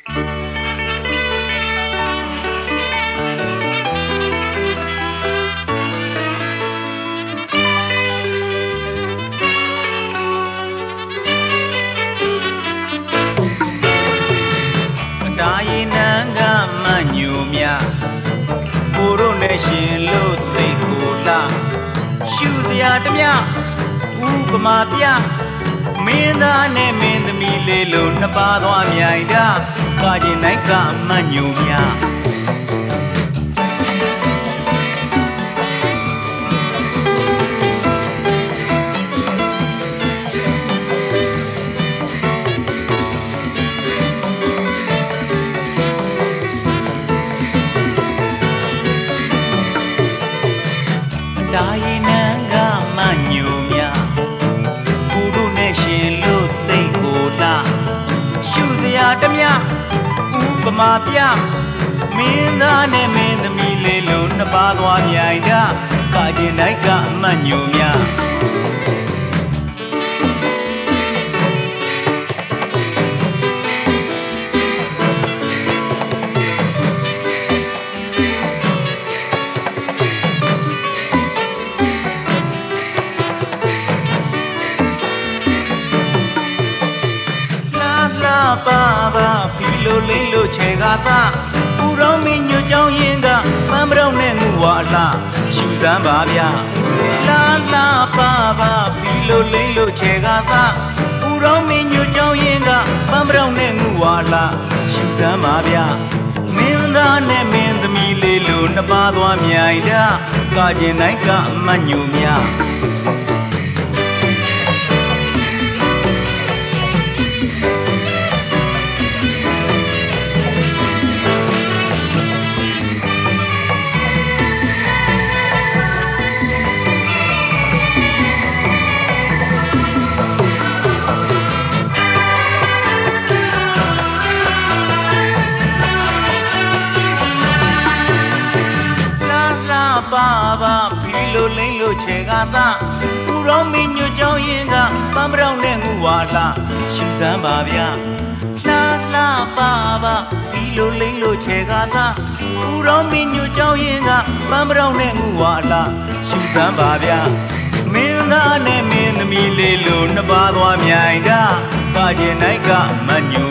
တာရင်နန်းကမညူမြကိုတို့နဲ့ရှင်လို့သိကိုလာရှူစရာတမျှဥပမာပြမင်းသားနဲ့မင်းသမီးလေးလို့နှစ်ပါးသွားမြိုင်တာ ကာကျင်နိုင်ကမညူမြအတားရင်နန်းကမညူမြ စရာတမျှဥပမာပြမင်းသားနဲ့မင်းသမီးလေးလို့နှစ်ပါးသွားမြိုင်တာကာကျင်နိုင်ကအမညူမြ ပါပါဖီလိုလိမ့်လို့ခြေကားသားပူတော်မင်းညွတ်ကြောင်းရင်ကပန်းပရုံနဲ့ငူဝါလာရှူစမ်းပါဗျာလာလာပါပါဖီလိုလိမ့်လို့ခြေကားသားပူတော်မင်းညွတ်ကြောင်းရင်ကပန်းပရုံနဲ့ငူဝါလာရှူစမ်းပါဗျာမင်းသားနဲ့မင်းသမီးလေးလို့နှစ်ပါးသွားမြိုင်တာကာကျင်နိုင်ကအမတ်ညူများ ပါပါဖီလိုလိမ့်လို့ခြေကားသားဥရောမင်းညွတ်ကြောင်းရင်ကပန်းပရောင်နဲ့ငူဝါလာရှူစမ်းပါဗျာလာလာပါပါဖီလိုလိမ့်လို့ခြေကားသားဥရောမင်းညွတ်ကြောင်းရင်ကပန်းပရောင်နဲ့ငူဝါလာရှူစမ်းပါဗျာမင်းသားနဲ့မင်းသမီးလေးလို့နှစ်ပါးသွားမြိုင်တာကာကျင်နိုင်ကမညူ